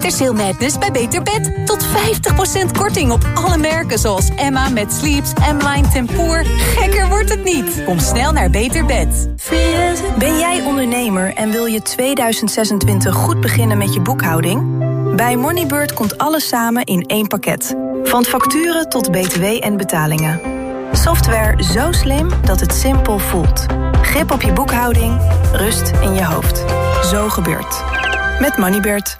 Wintersale Madness bij Beter Bed. Tot 50% korting op alle merken zoals Emma met Sleeps, M-Line Tempoor. Gekker wordt het niet. Kom snel naar Beter Bed. Ben jij ondernemer en wil je 2026 goed beginnen met je boekhouding? Bij Moneybird komt alles samen in één pakket. Van facturen tot btw en betalingen. Software zo slim dat het simpel voelt. Grip op je boekhouding, rust in je hoofd. Zo gebeurt. Met Moneybird.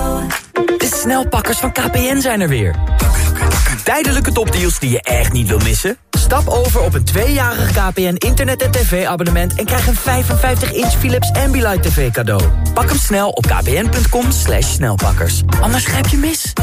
snelpakkers van KPN zijn er weer. Tijdelijke topdeals die je echt niet wil missen? Stap over op een tweejarig KPN internet- en tv-abonnement... en krijg een 55-inch Philips Ambilight TV cadeau. Pak hem snel op kpn.com slash snelpakkers. Anders grijp je mis.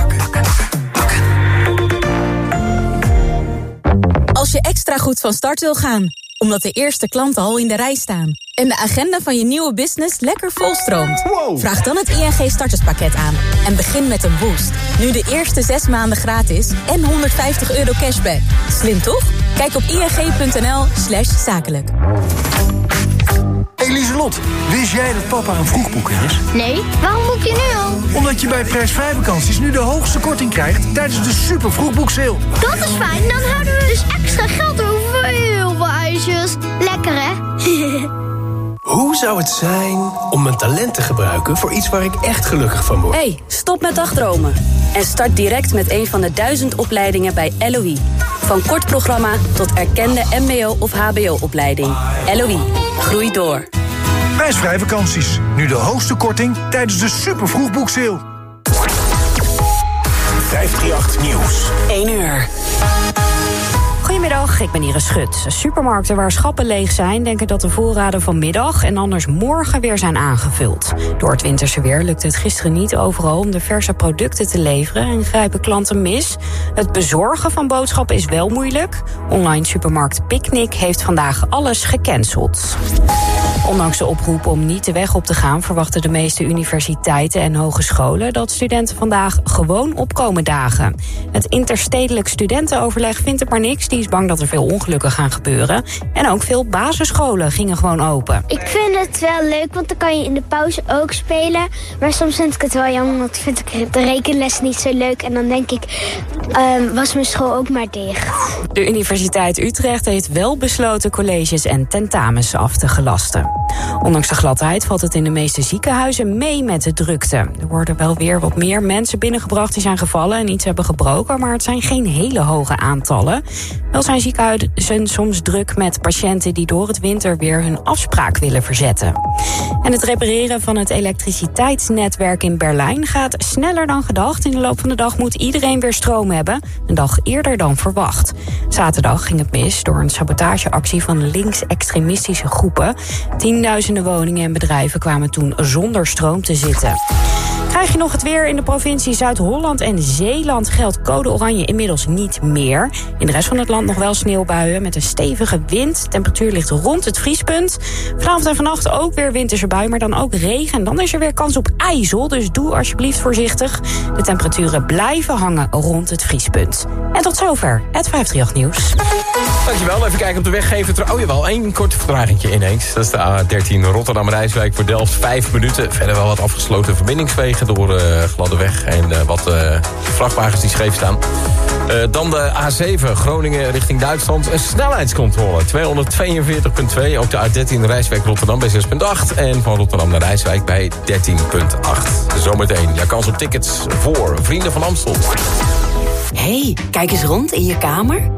Als je extra goed van start wil gaan, omdat de eerste klanten al in de rij staan... en de agenda van je nieuwe business lekker volstroomt... vraag dan het ING starterspakket aan en begin met een boost. Nu de eerste zes maanden gratis en 150 euro cashback. Slim toch? Kijk op ing.nl slash zakelijk. Eliselot, wist jij dat papa een vroegboeker is? Nee, waarom boek je nu al? Omdat je bij prijsvrij vakanties nu de hoogste korting krijgt tijdens de super vroegboekseil. Dat is fijn, dan houden we dus extra geld over voor heel Lekker hè? Hoe zou het zijn om mijn talent te gebruiken voor iets waar ik echt gelukkig van word? hey, stop met dagdromen. En start direct met een van de duizend opleidingen bij LOE. Van kort programma tot erkende mbo- of hbo-opleiding. LOE, groei door. Prijsvrij vakanties, nu de hoogste korting tijdens de super vroegboekseil. 538 Nieuws. 1 uur. Goedemiddag, ik ben Iris Schut. Supermarkten waar schappen leeg zijn... denken dat de voorraden vanmiddag en anders morgen weer zijn aangevuld. Door het winterse weer lukt het gisteren niet overal... om de verse producten te leveren en grijpen klanten mis. Het bezorgen van boodschappen is wel moeilijk. Online supermarkt Picnic heeft vandaag alles gecanceld. Ondanks de oproep om niet de weg op te gaan... verwachten de meeste universiteiten en hogescholen... dat studenten vandaag gewoon opkomen dagen. Het interstedelijk studentenoverleg vindt het maar niks. Die is bang dat er veel ongelukken gaan gebeuren. En ook veel basisscholen gingen gewoon open. Ik vind het wel leuk, want dan kan je in de pauze ook spelen. Maar soms vind ik het wel jammer, want vind ik de rekenles niet zo leuk. En dan denk ik, ehm, was mijn school ook maar dicht. De Universiteit Utrecht heeft wel besloten colleges en tentamens af te gelasten. Ondanks de gladheid valt het in de meeste ziekenhuizen mee met de drukte. Er worden wel weer wat meer mensen binnengebracht die zijn gevallen en iets hebben gebroken, maar het zijn geen hele hoge aantallen. Wel zijn ziekenhuizen soms druk met patiënten die door het winter weer hun afspraak willen verzetten. En het repareren van het elektriciteitsnetwerk in Berlijn gaat sneller dan gedacht. In de loop van de dag moet iedereen weer stroom hebben, een dag eerder dan verwacht. Zaterdag ging het mis door een sabotageactie van links-extremistische groepen. Tienduizenden woningen en bedrijven kwamen toen zonder stroom te zitten. Krijg je nog het weer in de provincie Zuid-Holland en Zeeland geldt code oranje inmiddels niet meer. In de rest van het land nog wel sneeuwbuien met een stevige wind. Temperatuur ligt rond het vriespunt. Vanavond en vannacht ook weer winterse bui, maar dan ook regen. En dan is er weer kans op ijzel, dus doe alsjeblieft voorzichtig. De temperaturen blijven hangen rond het vriespunt. En tot zover het 538 nieuws. Dankjewel. Even kijken op de weggever. Oh jawel, één kort vertragingje ineens. Dat is de A13 Rotterdam-Rijswijk voor Delft. Vijf minuten. Verder wel wat afgesloten verbindingswegen door uh, gladde weg. En uh, wat uh, vrachtwagens die scheef staan. dan de A7 Groningen richting Duitsland. Een snelheidscontrole. 242,2. Ook de A13 Rijswijk Rotterdam bij 6,8. En van Rotterdam naar Rijswijk bij 13,8. Zometeen. Ja, kans op tickets voor Vrienden van Amstel. hey, kijk eens rond in je kamer.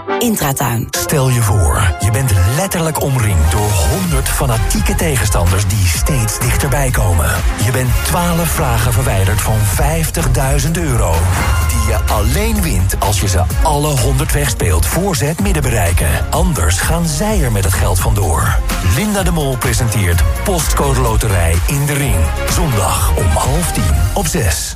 Intratuin. Stel je voor, je bent letterlijk omringd door 100 fanatieke tegenstanders die steeds dichterbij komen. Je bent 12 vragen verwijderd van 50.000 euro. Die je alleen wint als je ze alle 100 wegspeelt voor ze het midden bereiken. Anders gaan zij er met het geld vandoor. Linda de Mol presenteert Postcode Loterij in de Ring. Zondag om half tien op 6.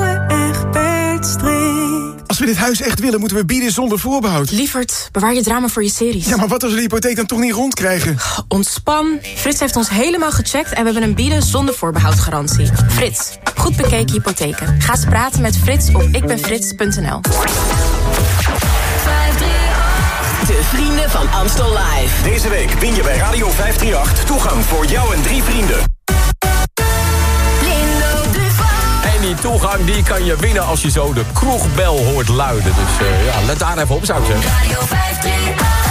we dit huis echt willen, moeten we bieden zonder voorbehoud. Lievert, bewaar je drama voor je series. Ja, maar wat als we de hypotheek dan toch niet rondkrijgen? Ontspan. Frits heeft ons helemaal gecheckt en we hebben een bieden zonder voorbehoud garantie. Frits, goed bekeken hypotheken. Ga eens praten met Frits op ikbenfrits.nl. De vrienden van Amstel Live. Deze week win je bij Radio 538 toegang voor jou en drie vrienden. En die toegang die kan je winnen als je zo de kroegbel hoort luiden. Dus uh, ja, let daar even op, zou ik zeggen.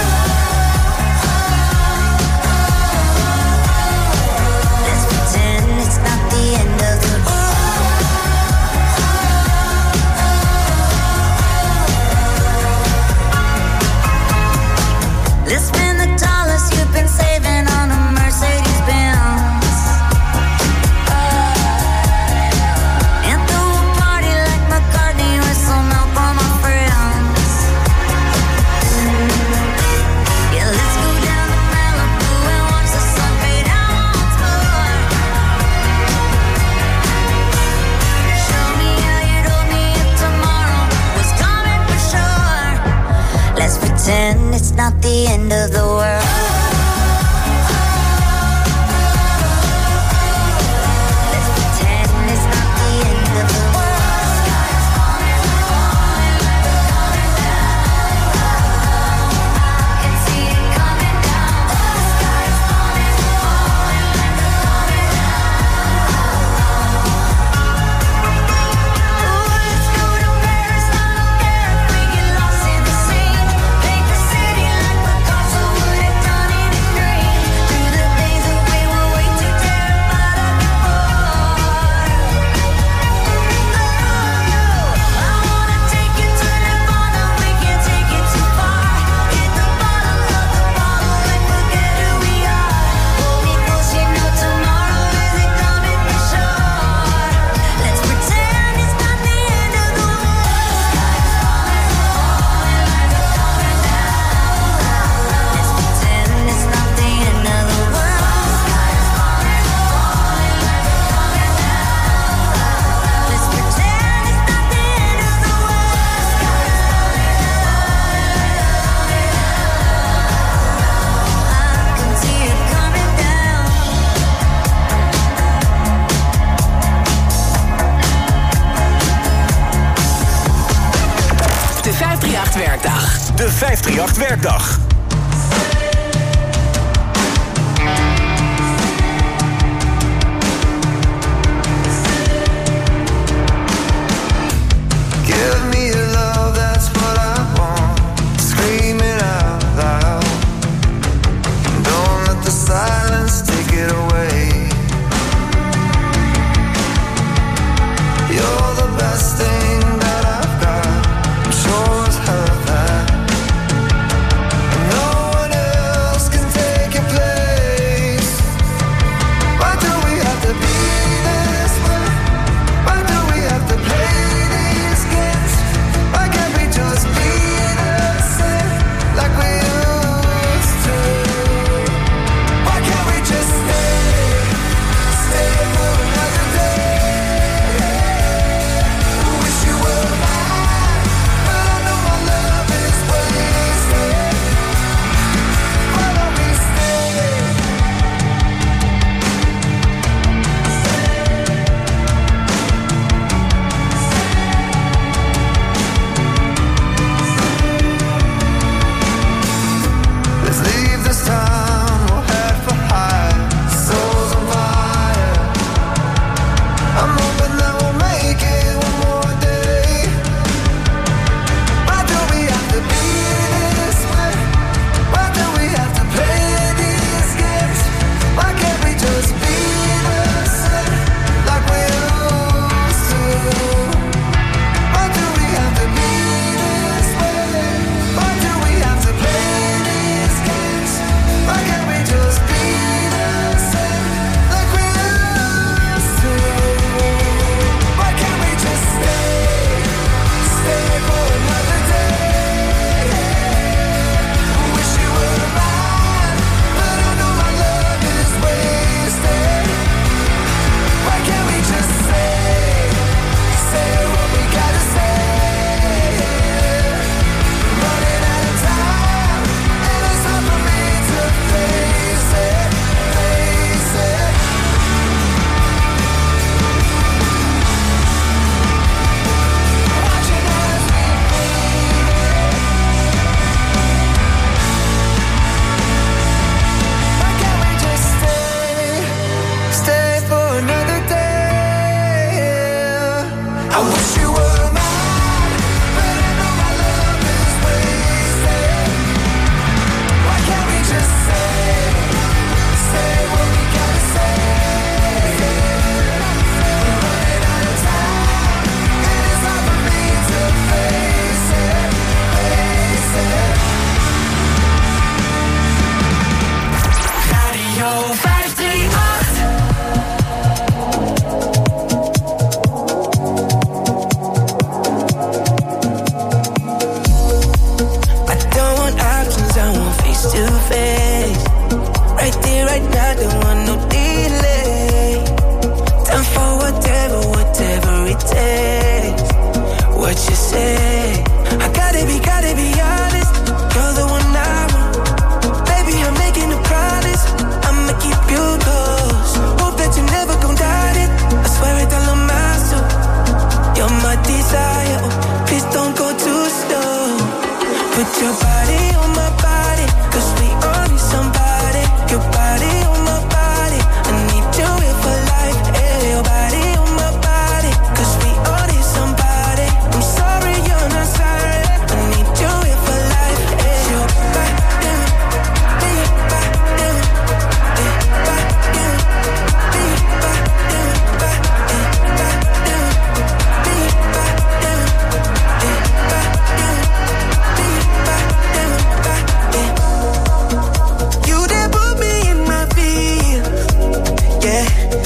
Yeah,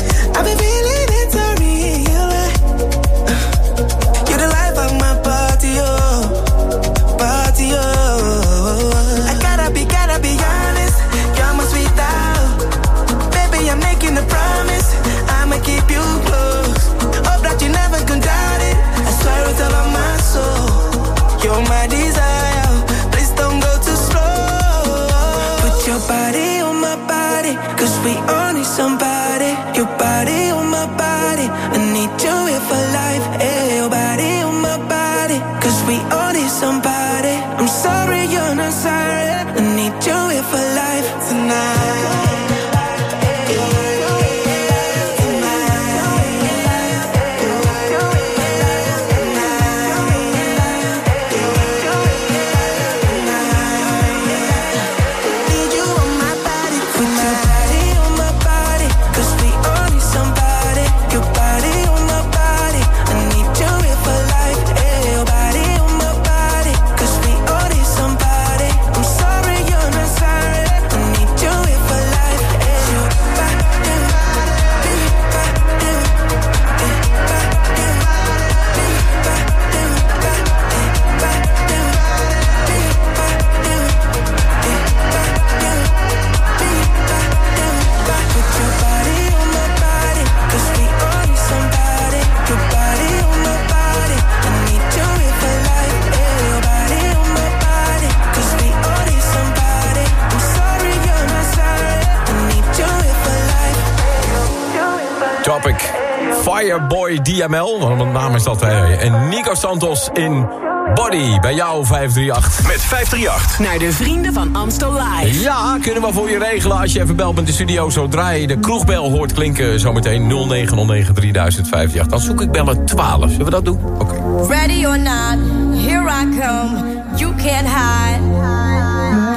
DML, want een naam is dat. Hè. En Nico Santos in Body, bij jou 538. Met 538. Naar de vrienden van Amstel Live. Ja, kunnen we voor je regelen als je even belt met de studio. Zodra je de kroegbel hoort klinken, zometeen 0909 3058. Dan zoek ik bellen 12. Zullen we dat doen? Oké. Ready or not, here I come. You can't hide.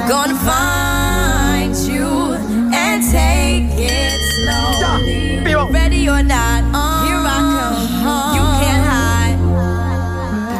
Gonna find you and take it slowly. Ready or not,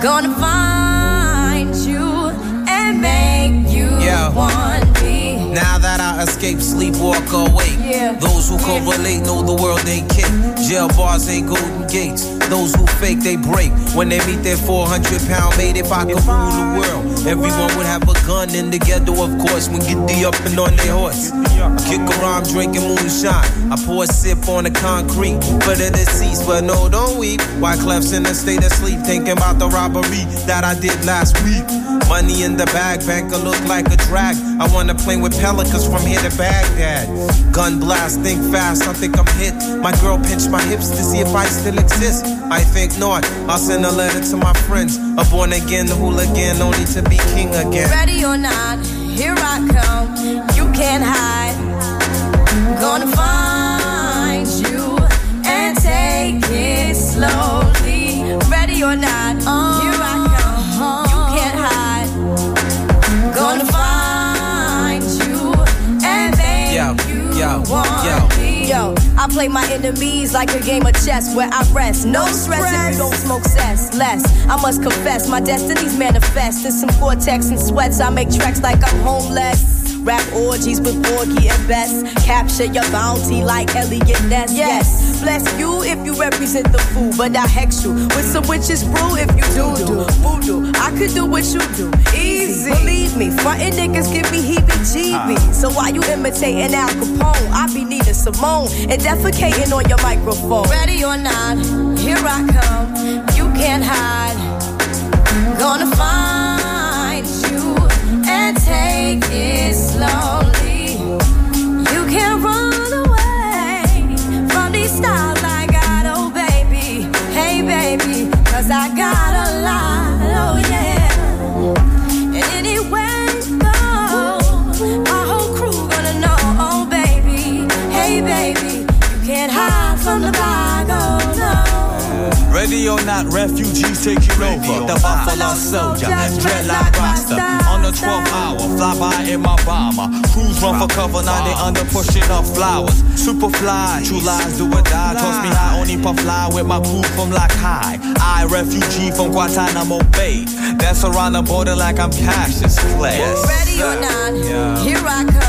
Gonna find you and make you Yeah. want me. Now that I escape, sleep, walk awake. Yeah. Those who correlate know the world ain't kick. Jail bars ain't golden gates. Those who fake, they break. When they meet their 400 pound mate, if I could rule the world, everyone would have a gun in the ghetto, of course. When get the up and on their horse. I kick around drinking moonshine. I pour a sip on the concrete for the deceased, but no, don't weep. Why Clef's in a state of sleep, thinking about the robbery that I did last week. Money in the bag, banker look like a drag. I wanna play with pelicans from here to Baghdad. Gun blast, think fast, I think I'm hit. My girl pinched my hips to see if I still exist. I think not. I'll send a letter to my friends. A born again hooligan, only to be king again. Ready or not, here I come. You can't hide. Gonna find you and take it slowly. Ready or not, here I come. You can't hide. Gonna find yo, yo. I play my enemies like a game of chess where I rest. No stress if you don't smoke cess. Less, I must confess, my destinies manifest. In some cortex and sweats, I make tracks like I'm homeless. Rap orgies with Porgy and Bess. Capture your bounty like Elliot Ness. Yes, bless you if you represent the fool, but I hex you with some witches brew if you do do voodoo. I could do what you do, easy. Believe me, frontin' niggas give me heebie-jeebies. So why you imitating Al Capone? I be needing Simone and defecating on your microphone. Ready or not, here I come. You can't hide. Gonna find take it slowly. You can't run away from these stars I got, oh baby. Hey I got a lot, oh yeah. And anywhere go, my whole crew gonna know, oh baby. Hey baby, you can't hide from the vibe, oh, no. Not, refugees over. The Buffalo Soldier, dreadlock roster. On the 12th hour, fly by in my bomber. Crews run for cover, now they under pushing up flowers. Super fly, true lies do or die. Toss me high, only puff fly with my crew from Lock High. I, refugee from Guantanamo Bay. That's around the border like I'm Cassius Clay. Ready or not, here I come.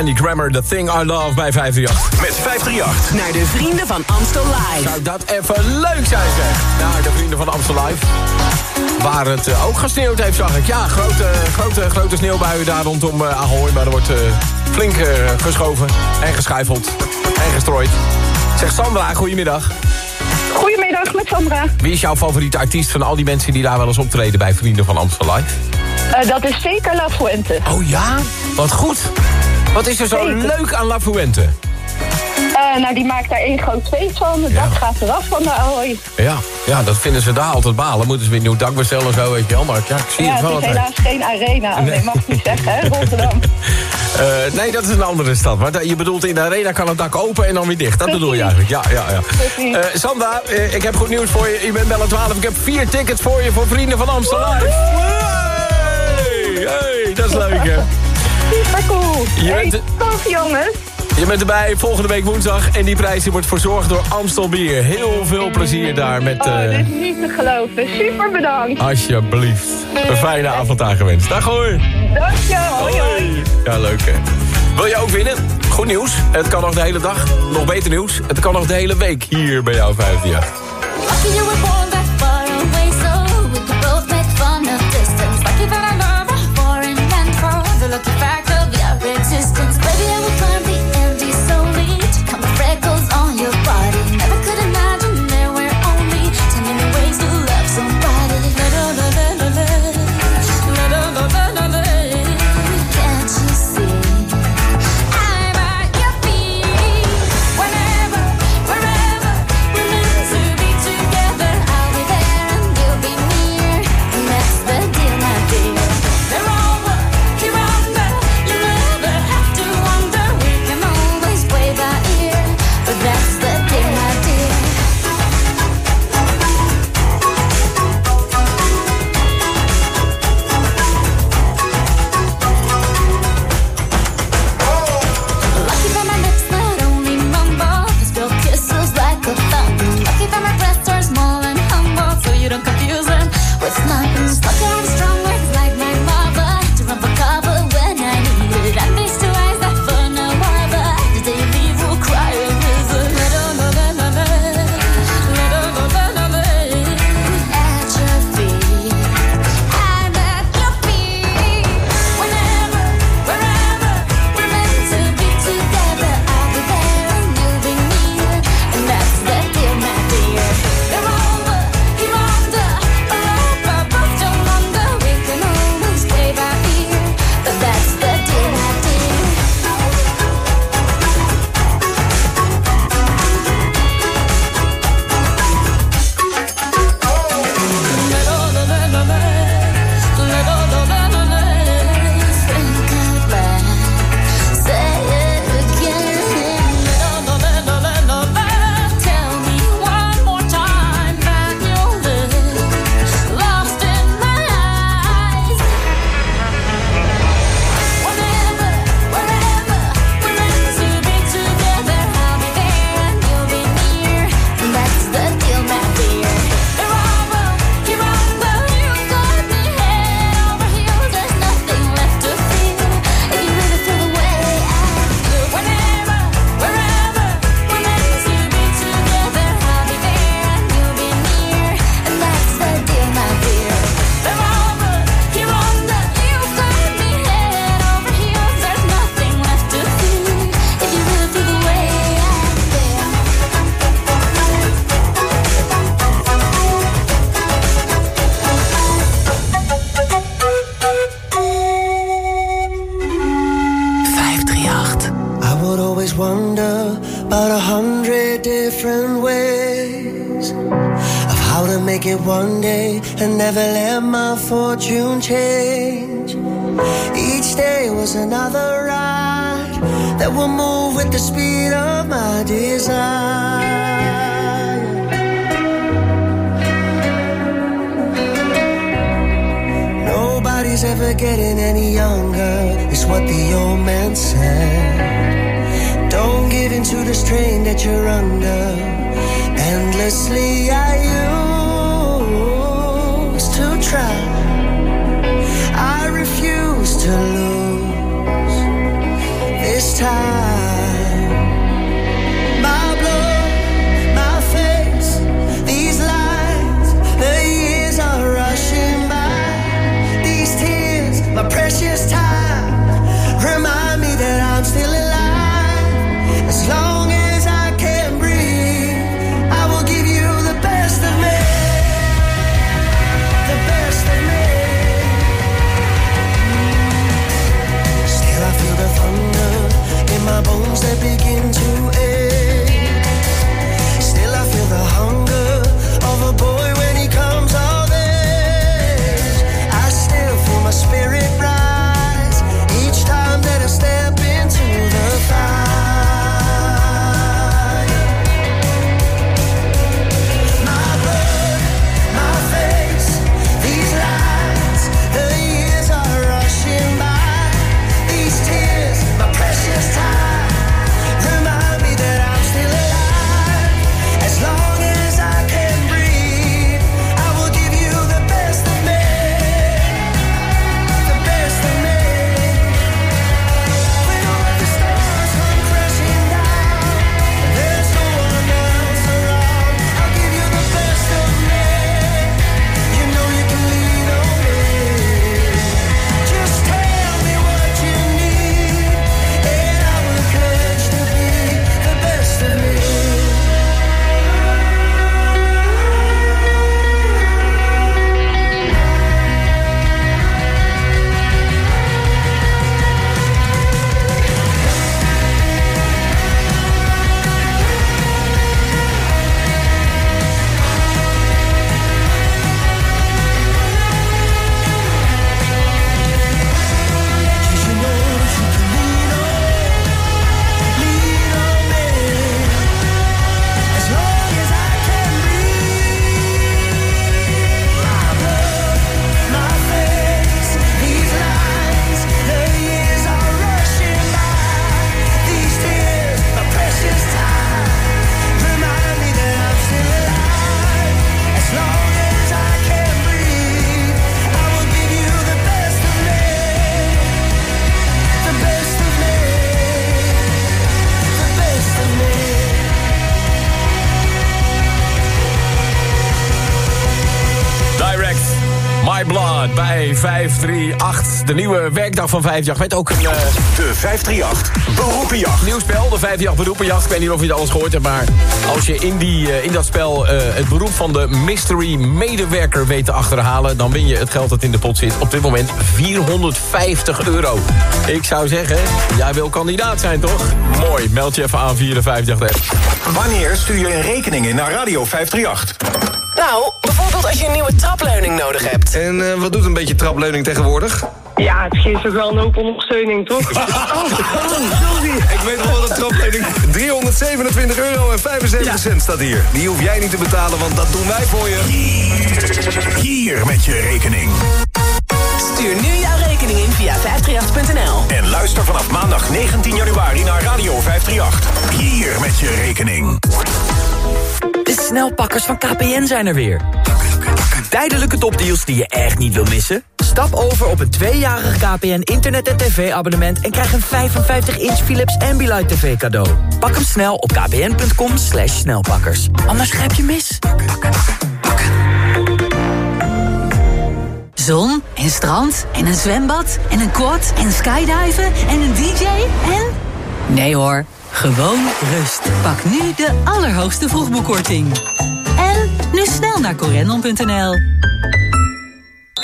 Andy Grammer, The Thing I Love bij 538. Met 538. Naar de vrienden van Amstel Live. Zou dat even leuk zijn zeg. Naar de vrienden van Amstel Live. Waar het eh, ook gesneeuwd heeft, zag ik. Ja, grote, grote, grote sneeuwbuien daar rondom eh, Ahoy. Maar er wordt eh, flink eh, geschoven en geschuifeld en gestrooid. Zeg Sandra, goedemiddag. Goedemiddag, met Sandra. Wie is jouw favoriete artiest van al die mensen die daar wel eens optreden bij Vrienden van Amstel Live? Eh, dat is zeker La Fuente. Oh ja? Wat goed. Wat is er zo Zeker. leuk aan La Fuente? Eh, nou, die maakt daar één groot feest van. Het dak gaat eraf van de Ahoy. Ja, ja, dat vinden ze daar altijd balen. Moeten ze weer een nieuw dak bestellen en zo, weet je wel. Maar ja, ik zie ja, het wel het is helaas geen arena. Nee. Nee, mag niet zeggen, hè, Rotterdam. Eh, nee, dat is een andere stad. Maar je bedoelt in de arena kan het dak open en dan weer dicht. Dat bedoel je eigenlijk. Ja, ja, ja. Sandra, eh, ik heb goed nieuws voor je. Je bent bellen 12. Ik heb vier tickets voor je voor Vrienden van Amsterdam. Hey, hey, dat is leuk, hè? super cool. Je. Hey, tof jongens. Je bent erbij volgende week woensdag en die prijs wordt verzorgd door Amstel Bier. Heel veel plezier daar met... Uh... Oh, eh, dit is niet te geloven. Super bedankt. Alsjeblieft. Een fijne avond aangewend. Dag hoor. Dankjewel. Hoi. Ja, leuk hè. Wil je ook winnen? Goed nieuws. Het kan nog de hele dag. Nog beter nieuws. Het kan nog de hele week hier bij jou 5 jaar. overlook the fact of your existence. Baby, I will find De nieuwe werkdag van 538 met ook een... eh, De 538 Beroepenjacht. Nieuw spel, de 538 beroepenjacht. Ik weet niet of je het alles gehoord hebt, maar als je in, die, eh, in dat spel eh, het beroep van de mystery medewerker weet te achterhalen, dan win je het geld dat in de pot zit. Op dit moment 450 euro. Ik zou zeggen, jij wil kandidaat zijn, toch? Mooi, meld je even aan via de 538. Wanneer stuur je een rekening in naar Radio 538? Nou, bijvoorbeeld als je een nieuwe trapleuning nodig hebt. En wat doet een beetje trapleuning tegenwoordig? Ja, het geeft toch wel een hoop ondersteuning, toch? Oh, sorry. Ik weet nog wel de trapleuning. 327 euro en 75 cent staat hier. Die hoef jij niet te betalen, want dat doen wij voor je. Hier met je rekening. Stuur nu jouw rekening in via 538.nl. En luister vanaf maandag 19 januari naar Radio 538. Hier met je rekening. De snelpakkers van KPN zijn er weer. Tijdelijke topdeals die je echt niet wil missen? Stap over op een tweejarig KPN internet- en tv-abonnement... en krijg een 55-inch Philips Ambilight TV cadeau. Pak hem snel op kpn.com snelpakkers. Anders grijp je mis. Zon en strand en een zwembad en een quad en skydiven en een dj en... Nee hoor, gewoon rust. Pak nu de allerhoogste vroegboekkorting. En nu snel naar corendon.nl.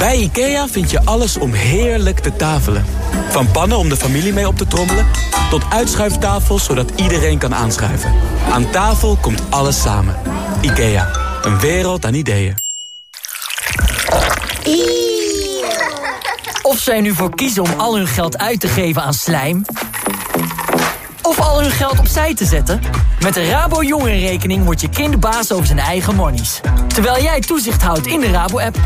Bij IKEA vind je alles om heerlijk te tafelen. Van pannen om de familie mee op te trommelen... tot uitschuiftafels zodat iedereen kan aanschuiven. Aan tafel komt alles samen. IKEA, een wereld aan ideeën. Of zij nu voor kiezen om al hun geld uit te geven aan slijm... of al hun geld opzij te zetten... met de Rabo Jongerenrekening wordt je kind baas over zijn eigen monies. Terwijl jij toezicht houdt in de Rabo-app.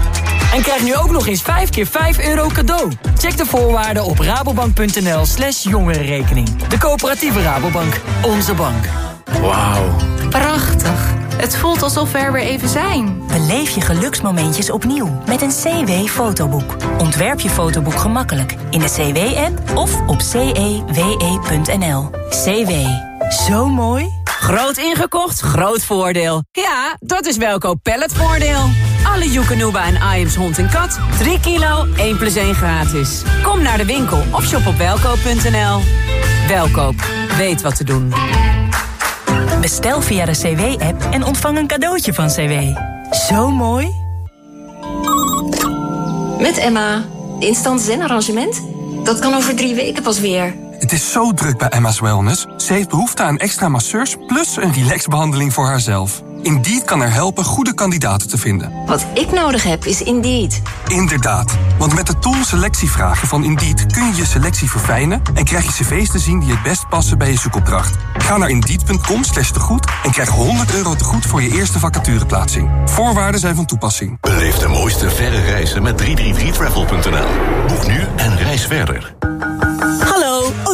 En krijg nu ook nog eens 5 keer 5 euro cadeau. Check de voorwaarden op rabobank.nl slash jongerenrekening. De coöperatieve Rabobank. Onze bank. Wauw. Prachtig. Het voelt alsof we er weer even zijn. Beleef je geluksmomentjes opnieuw met een CW-fotoboek. Ontwerp je fotoboek gemakkelijk in de CW-app of op cewe.nl. CW. Zo mooi. Groot ingekocht, groot voordeel. Ja, dat is Welkoop Palletvoordeel. Alle Joekanuba en Iams hond en kat. 3 kilo, 1 plus 1 gratis. Kom naar de winkel of shop op welkoop.nl. Welkoop, weet wat te doen. Bestel via de CW-app en ontvang een cadeautje van CW. Zo mooi. Met Emma. Instant zen-arrangement? Dat kan over drie weken pas weer. Het is zo druk bij Emma's Wellness. Ze heeft behoefte aan extra masseurs plus een relaxbehandeling voor haarzelf. Indeed kan er helpen goede kandidaten te vinden. Wat ik nodig heb is Indeed. Inderdaad, want met de tool selectievragen van Indeed kun je je selectie verfijnen en krijg je cv's te zien die het best passen bij je zoekopdracht. Ga naar indeed.com slash tegoed en krijg 100 euro tegoed voor je eerste vacatureplaatsing. Voorwaarden zijn van toepassing. Beleef de mooiste verre reizen met 333travel.nl. Boek nu en reis verder.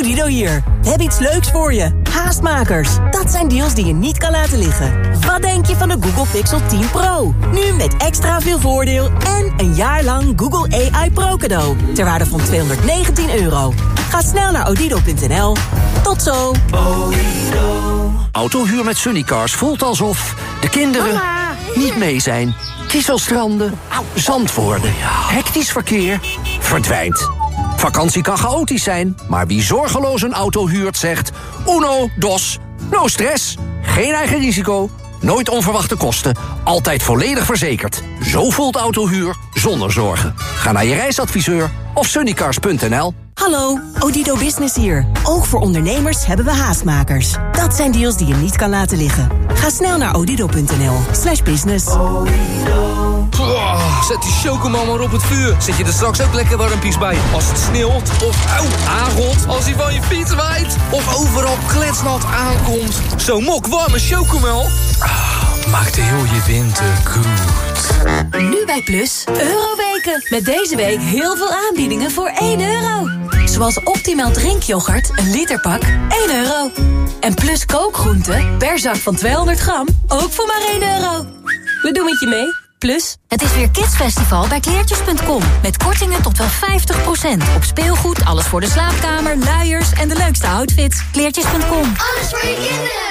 Hallo, Odido hier. We hebben iets leuks voor je. Haastmakers. Dat zijn deals die je niet kan laten liggen. Wat denk je van de Google Pixel 10 Pro? Nu met extra veel voordeel en een jaar lang Google AI Pro cadeau. Ter waarde van 219 euro. Ga snel naar odido.nl. Tot zo. Autohuur met Sunnycars voelt alsof de kinderen niet mee zijn. Kieselstranden, zand worden, hectisch verkeer, verdwijnt. Vakantie kan chaotisch zijn, maar wie zorgeloos een auto huurt zegt... Uno, dos, no stress, geen eigen risico, nooit onverwachte kosten... altijd volledig verzekerd. Zo voelt autohuur zonder zorgen. Ga naar je reisadviseur of sunnycars.nl. Hallo, Odido Business hier. Ook voor ondernemers hebben we haastmakers. Dat zijn deals die je niet kan laten liggen. Ga snel naar odido.nl slash business. Oh, zet die chocomel maar op het vuur. Zet je er straks ook lekker warmpies bij. Als het sneeuwt of auw, aangot. Als hij van je fiets waait. Of overal kletsnat aankomt. Zo'n mok warme chocomel. Maakte heel je winter goed. Nu bij Plus, Euroweken. Met deze week heel veel aanbiedingen voor 1 euro. Zoals optimaal drinkyoghurt, een literpak, 1 euro. En Plus kookgroenten, per zak van 200 gram, ook voor maar 1 euro. We doen het je mee, Plus. Het is weer Kidsfestival bij kleertjes.com. Met kortingen tot wel 50%. Op speelgoed, alles voor de slaapkamer, luiers en de leukste outfits. Kleertjes.com. Alles voor je kinderen.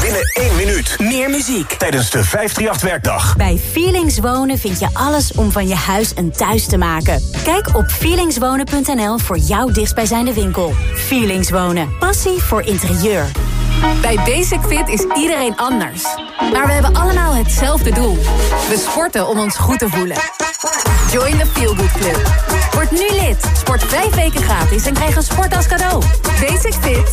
Binnen één minuut. Meer muziek. Tijdens de 538-werkdag. Bij Feelings Wonen vind je alles om van je huis een thuis te maken. Kijk op feelingswonen.nl voor jouw dichtstbijzijnde winkel. Feelings Wonen. Passie voor interieur. Bij Basic Fit is iedereen anders. Maar we hebben allemaal hetzelfde doel. We sporten om ons goed te voelen. Join the Feel Good Club. Word nu lid. Sport vijf weken gratis en krijg een sport als cadeau. Basic Fit.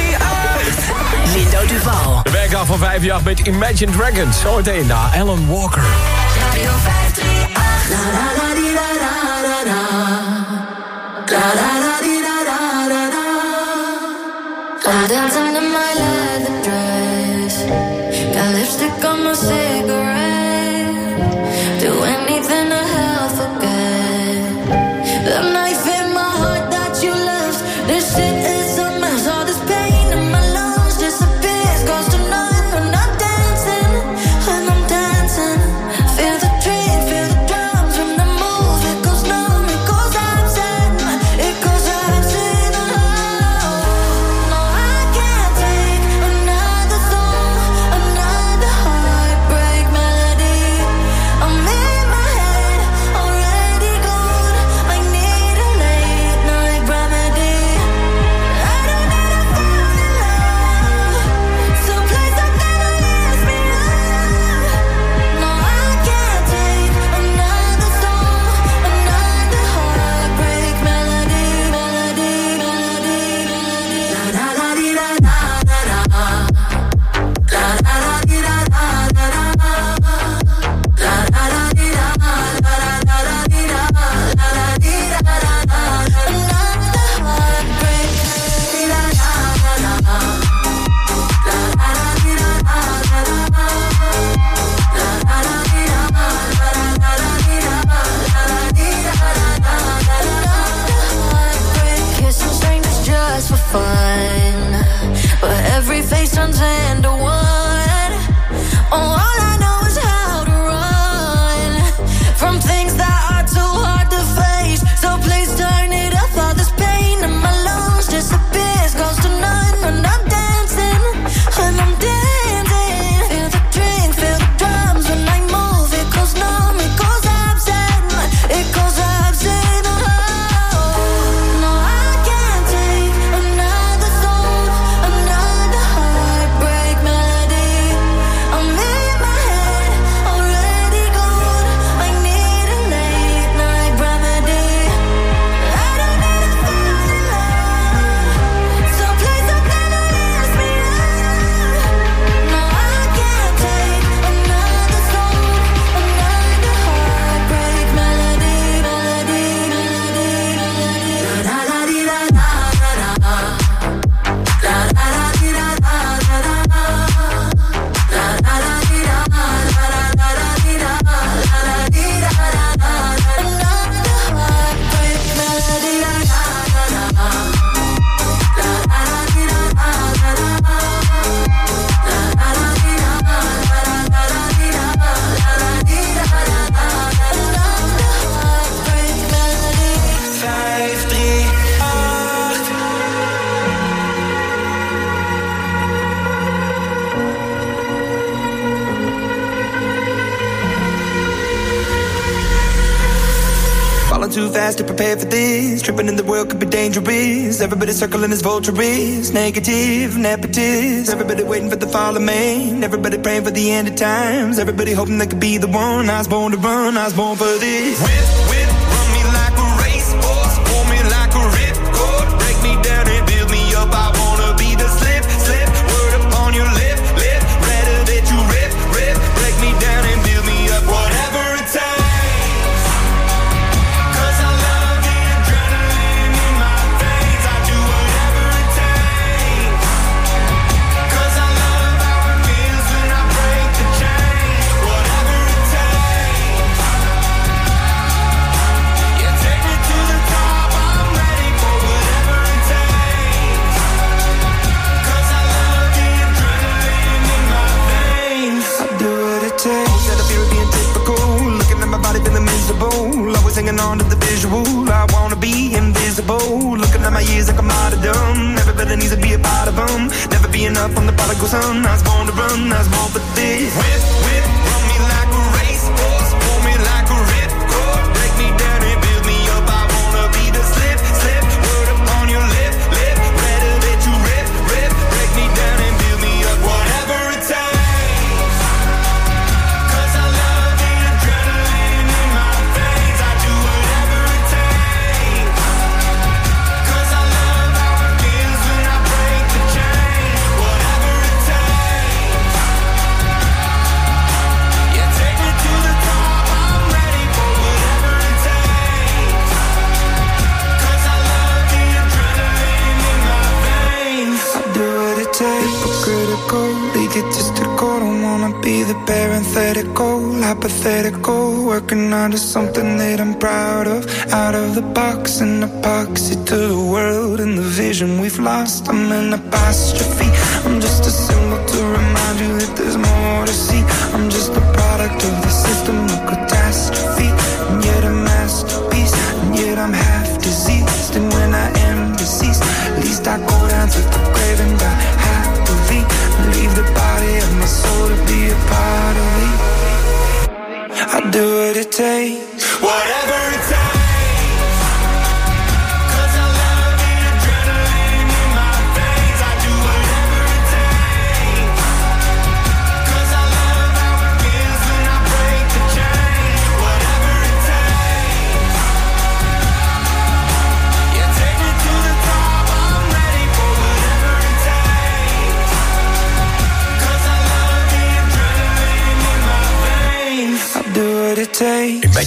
Lindo Duval. De werkdag van 5 jaar met Imagine Dragons. Zometeen na Alan Walker. Radio 538. La la la di da da da da. La la la di da da da da. I dance in Everybody circling as vultures. Negative, nepotist. Everybody waiting for the fall of man. Everybody praying for the end of times. Everybody hoping they could be the one. I was born to run, I was born for this. Whip,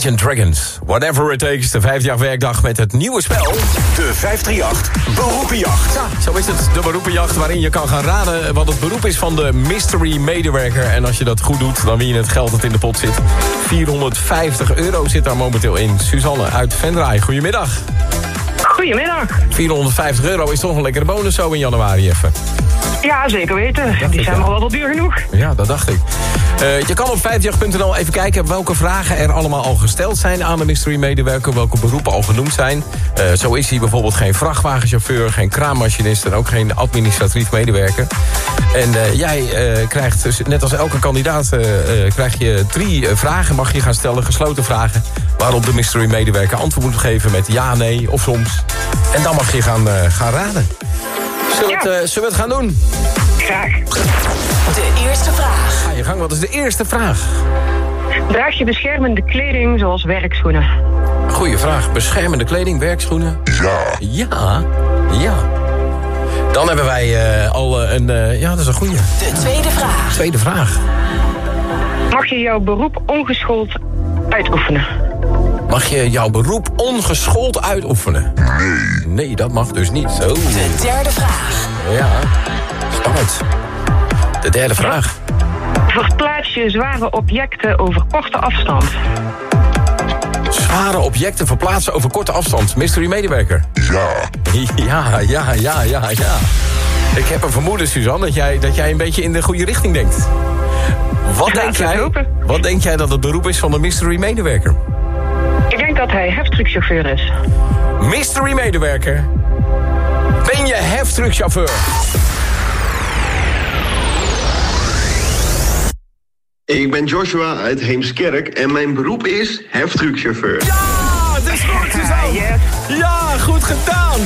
Imagine Dragons. Whatever it takes. De vijfde werkdag met het nieuwe spel. De 538 Beroepenjacht. Ja, zo is het. De beroepenjacht waarin je kan gaan raden wat het beroep is van de mystery medewerker. En als je dat goed doet, dan win je het geld dat in de pot zit. 450 euro zit daar momenteel in. Suzanne uit Venray, goedemiddag. Goedemiddag. 450 euro is toch een lekkere bonus zo in januari even. Ja, zeker weten. Die zijn wel. wel wel duur genoeg. Ja, dat dacht ik. Eh, je kan op 5jacht.nl even kijken welke vragen er allemaal al gesteld zijn aan de mystery medewerker. Welke beroepen al genoemd zijn. Eh, zo is hij bijvoorbeeld geen vrachtwagenchauffeur, geen kraammachinist en ook geen administratief medewerker. En eh, jij krijgt, dus net als elke kandidaat, krijg je drie vragen. Mag je gaan stellen, gesloten vragen. Waarop de mystery medewerker antwoord moet geven met ja, nee of soms. En dan mag je gaan, gaan raden. Zullen we, het, eh, zullen we het gaan doen? Graag. De eerste vraag. Ga je gang, wat is de eerste vraag? Draag je beschermende kleding zoals werkschoenen? Goeie vraag. Beschermende kleding, werkschoenen? Ja. Ja, ja. Dan hebben wij eh, al eh, een... eh, ja, dat is een goeie. De tweede vraag. Tweede vraag. Mag je jouw beroep ongeschoold uitoefenen? Mag je jouw beroep ongeschoold uitoefenen? Nee. Nee, dat mag dus niet. Zo. De derde vraag. Ja, spannend. De derde vraag. Verplaats je zware objecten over korte afstand? Zware objecten verplaatsen over korte afstand. Mystery medewerker. Ja. Ja, ja, ja, ja, ja. Ik heb een vermoeden, Suzanne, dat jij, dat jij een beetje in de goede richting denkt. Wat denk jij, wat denk jij dat het beroep is van de mystery medewerker? dat hij heftruckchauffeur is. Mystery medewerker. Ben je heftruckchauffeur? Ik ben Joshua uit Heemskerk en mijn beroep is heftruckchauffeur. Ja, is goed, Ja, goed gedaan!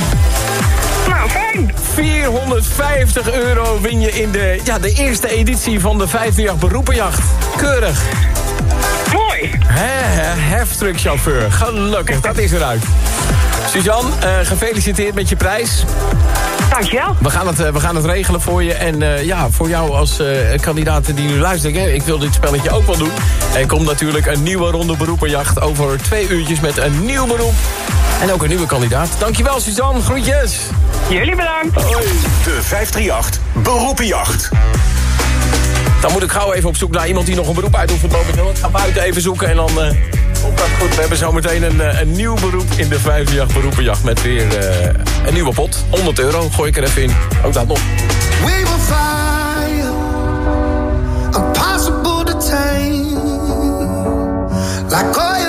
Nou, fijn! 450 euro win je in de, ja, de eerste editie van de 538 beroepenjacht. Keurig mooi. He, he, heftruckchauffeur. Gelukkig, dat is eruit. Suzanne, eh, gefeliciteerd met je prijs. Dankjewel. We gaan het, eh, we gaan het regelen voor je. En eh, ja, voor jou als kandidaat die nu luistert... Hè, ik wil dit spelletje ook wel doen. Er komt natuurlijk een nieuwe ronde beroepenjacht... over twee uurtjes met een nieuw beroep. En ook een nieuwe kandidaat. Dankjewel, Suzanne. Groetjes. Jullie bedankt. Hoi. De 538 Beroepenjacht. Dan moet ik gauw even op zoek naar iemand die nog een beroep uitoefent voor Ik ga buiten even zoeken en dan... Uh, dat goed. We hebben zo meteen een, eh, een nieuw beroep in de vijfjacht beroepenjacht. Met weer eh, een nieuwe pot. 100 euro, gooi ik er even in. Ook dat nog. We will fire, impossible to tame. Like oil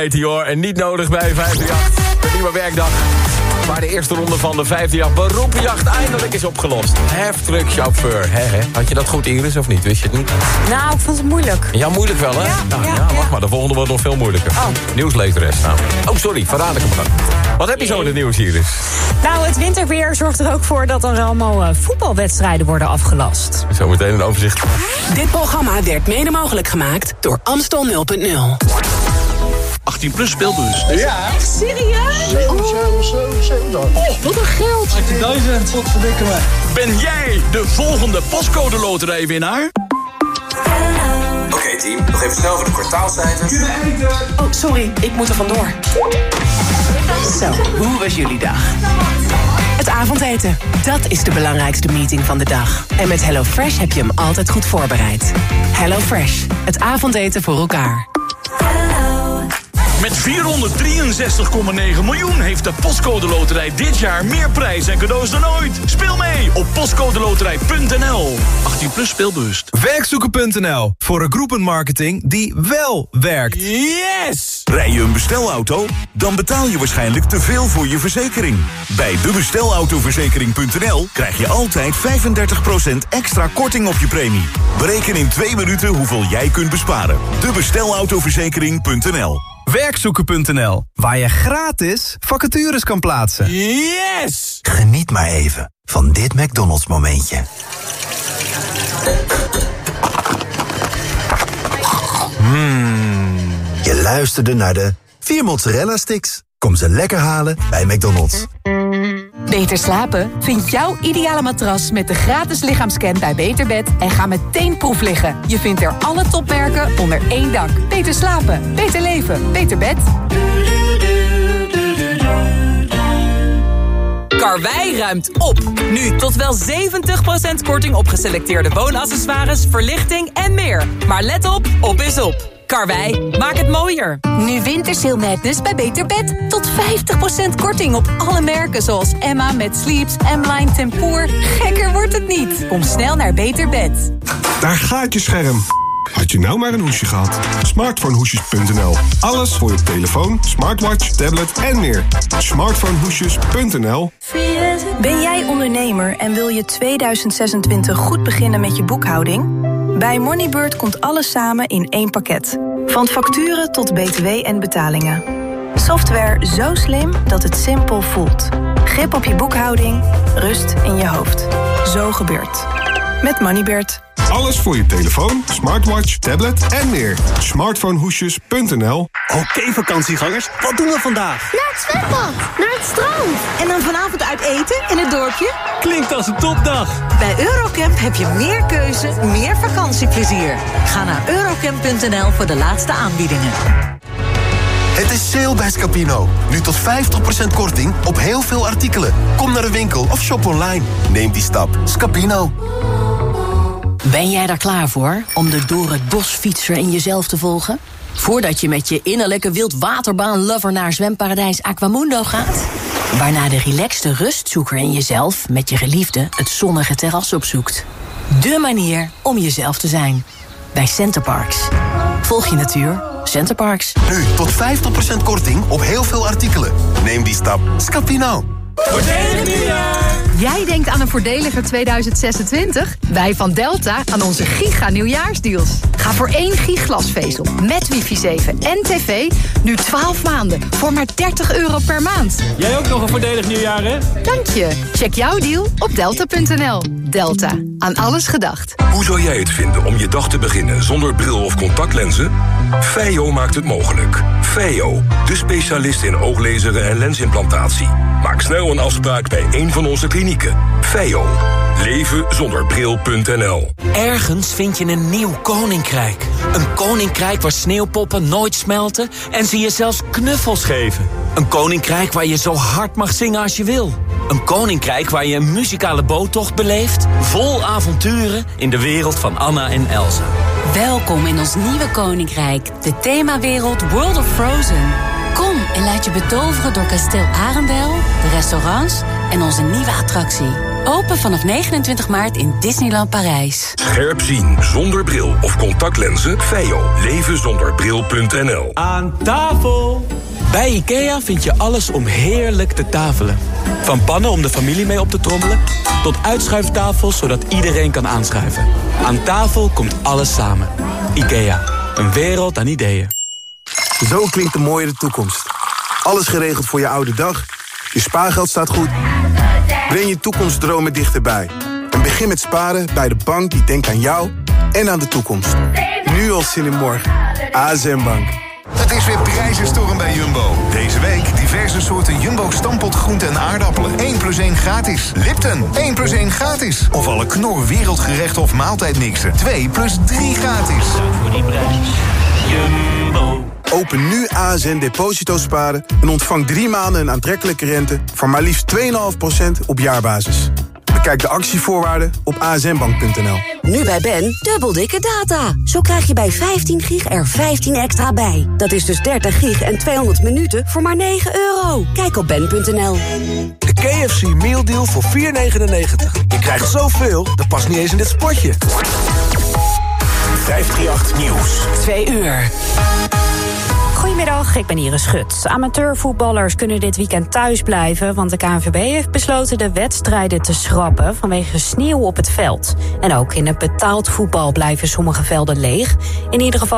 Meteor en niet nodig bij 538. De nieuwe werkdag. Waar de eerste ronde van de 538 beroepenjacht eindelijk is opgelost. Heftruckchauffeur. Hè, hè. Had je dat goed Iris of niet? Wist je het niet? Nou, ik vond het moeilijk. Ja, moeilijk wel hè? nou, ja, wacht maar, de volgende wordt nog veel moeilijker. Oh. Nieuwslezeres nou. Oh, sorry, verraad ik hem dan. Wat heb je zo in het nieuws Iris? Nou, het winterweer zorgt er ook voor dat er allemaal eh, voetbalwedstrijden worden afgelast. Zometeen een overzicht. Dit programma werd mede mogelijk gemaakt door Amstel 0.0. 18 plus speelbus. Ja. Echt serieus? Oh, wat een geld. 18.000. Wat verdikken me. Ben jij de volgende postcode loterijwinnaar? Oké team, nog even snel voor de kwartaalcijfers. Oh, sorry, ik moet er vandoor. Zo, hoe was jullie dag? Het avondeten, dat is de belangrijkste meeting van de dag. En met HelloFresh heb je hem altijd goed voorbereid. HelloFresh, het avondeten voor elkaar. Met 463,9 miljoen heeft de Postcode Loterij dit jaar meer prijs en cadeaus dan ooit. Speel mee op postcodeloterij.nl. 18 plus speelbewust. Werkzoeken.nl voor een groepenmarketing die wel werkt. Yes! Rij je een bestelauto? Dan betaal je waarschijnlijk te veel voor je verzekering. Bij debestelautoverzekering.nl krijg je altijd 35% extra korting op je premie. Bereken in twee minuten hoeveel jij kunt besparen. Debestelautoverzekering.nl Werkzoeken.nl, waar je gratis vacatures kan plaatsen. Yes! Geniet maar even van dit McDonald's momentje. Mmm. Je luisterde naar de vier mozzarella sticks. Kom ze lekker halen bij McDonald's. Beter slapen? Vind jouw ideale matras met de gratis lichaamscan bij Beterbed en ga meteen proef liggen. Je vindt er alle topmerken onder één dak. Beter slapen, beter leven, beter bed. Karwei ruimt op. Nu tot wel 70% korting op geselecteerde woonaccessoires, verlichting en meer. Maar let op, op is op. Karwei, maak het mooier. Nu Wintersale Madness bij Beter Bed. Tot 50% korting op alle merken zoals Emma met Sleeps, M-Line Tempoor. Gekker wordt het niet. Kom snel naar Beter Bed. Daar gaat je scherm. Had je nou maar een hoesje gehad? Smartphonehoesjes.nl. Alles voor je telefoon, smartwatch, tablet en meer. Smartphonehoesjes.nl. Ben jij ondernemer en wil je 2026 goed beginnen met je boekhouding? Bij Moneybird komt alles samen in één pakket. Van facturen tot btw en betalingen. Software zo slim dat het simpel voelt. Grip op je boekhouding, rust in je hoofd. Zo gebeurt. Met Moneybird. Alles voor je telefoon, smartwatch, tablet en meer. Smartphonehoesjes.nl. Oké vakantiegangers, wat doen we vandaag? Naar het zwembad, naar het strand. En dan vanavond uit eten in het dorpje? Klinkt als een topdag. Bij Eurocamp heb je meer keuze, meer vakantieplezier. Ga naar eurocamp.nl voor de laatste aanbiedingen. Het is sale bij Scapino. Nu tot 50% korting op heel veel artikelen. Kom naar de winkel of shop online. Neem die stap. Scapino. Ben jij daar klaar voor om de door het bos fietser in jezelf te volgen? Voordat je met je innerlijke wildwaterbaan-lover naar zwemparadijs Aquamundo gaat? Waarna de relaxte rustzoeker in jezelf met je geliefde het zonnige terras opzoekt. De manier om jezelf te zijn. Bij Centerparks. Volg je natuur. Centerparks. Nu tot 50% korting op heel veel artikelen. Neem die stap. Scapino. Voordelig nieuwjaar! Jij denkt aan een voordeliger 2026? Wij van Delta aan onze giga nieuwjaarsdeals. Ga voor één giglasvezel met wifi 7 en tv nu 12 maanden voor maar 30 euro per maand. Jij ook nog een voordelig nieuwjaar, hè? Dank je. Check jouw deal op delta.nl. Delta. Aan alles gedacht. Hoe zou jij het vinden om je dag te beginnen zonder bril of contactlenzen? Feio maakt het mogelijk. Feio, de specialist in ooglezeren en lensimplantatie. Maak snel een afspraak bij een van onze klinieken. Feio. Leven zonder bril.nl. Ergens vind je een nieuw koninkrijk. Een koninkrijk waar sneeuwpoppen nooit smelten en ze je zelfs knuffels geven. Een koninkrijk waar je zo hard mag zingen als je wil. Een koninkrijk waar je een muzikale boottocht beleeft... vol avonturen in de wereld van Anna en Elsa. Welkom in ons nieuwe koninkrijk, de themawereld World of Frozen. Kom en laat je betoveren door kasteel Arendel, de restaurants en onze nieuwe attractie. Open vanaf 29 maart in Disneyland Parijs. Scherp zien zonder bril of contactlenzen? Feio. Leven zonder bril.nl. Aan tafel! Bij IKEA vind je alles om heerlijk te tafelen. Van pannen om de familie mee op te trommelen... tot uitschuiftafels zodat iedereen kan aanschuiven. Aan tafel komt alles samen. IKEA. Een wereld aan ideeën. Zo klinkt de mooiere toekomst. Alles geregeld voor je oude dag. Je spaargeld staat goed. Breng je toekomstdromen dichterbij. En begin met sparen bij de bank die denkt aan jou en aan de toekomst. Nu al zin in morgen. ASM Bank. Het is weer prijzenstorm bij Jumbo. Deze week diverse soorten Jumbo stampot groenten en aardappelen. 1 plus 1 gratis. Lipton, 1 plus 1 gratis. Of alle knor wereldgerecht of maaltijdmixen. 2 plus 3 gratis. Voor die prijs. Jumbo. Open nu ASN Deposito Sparen en ontvang drie maanden een aantrekkelijke rente... van maar liefst 2,5% op jaarbasis. Bekijk de actievoorwaarden op asnbank.nl. Nu bij Ben, dubbel dikke data. Zo krijg je bij 15 gig er 15 extra bij. Dat is dus 30 gig en 200 minuten voor maar 9 euro. Kijk op ben.nl. De KFC Meal Deal voor 4,99. Je krijgt zoveel, dat past niet eens in dit spotje. 538 Nieuws. 2 uur. Goedemiddag, ik ben Iris Schut. Amateurvoetballers kunnen dit weekend thuis blijven... want de KNVB heeft besloten de wedstrijden te schrappen... vanwege sneeuw op het veld. En ook in het betaald voetbal blijven sommige velden leeg. In ieder geval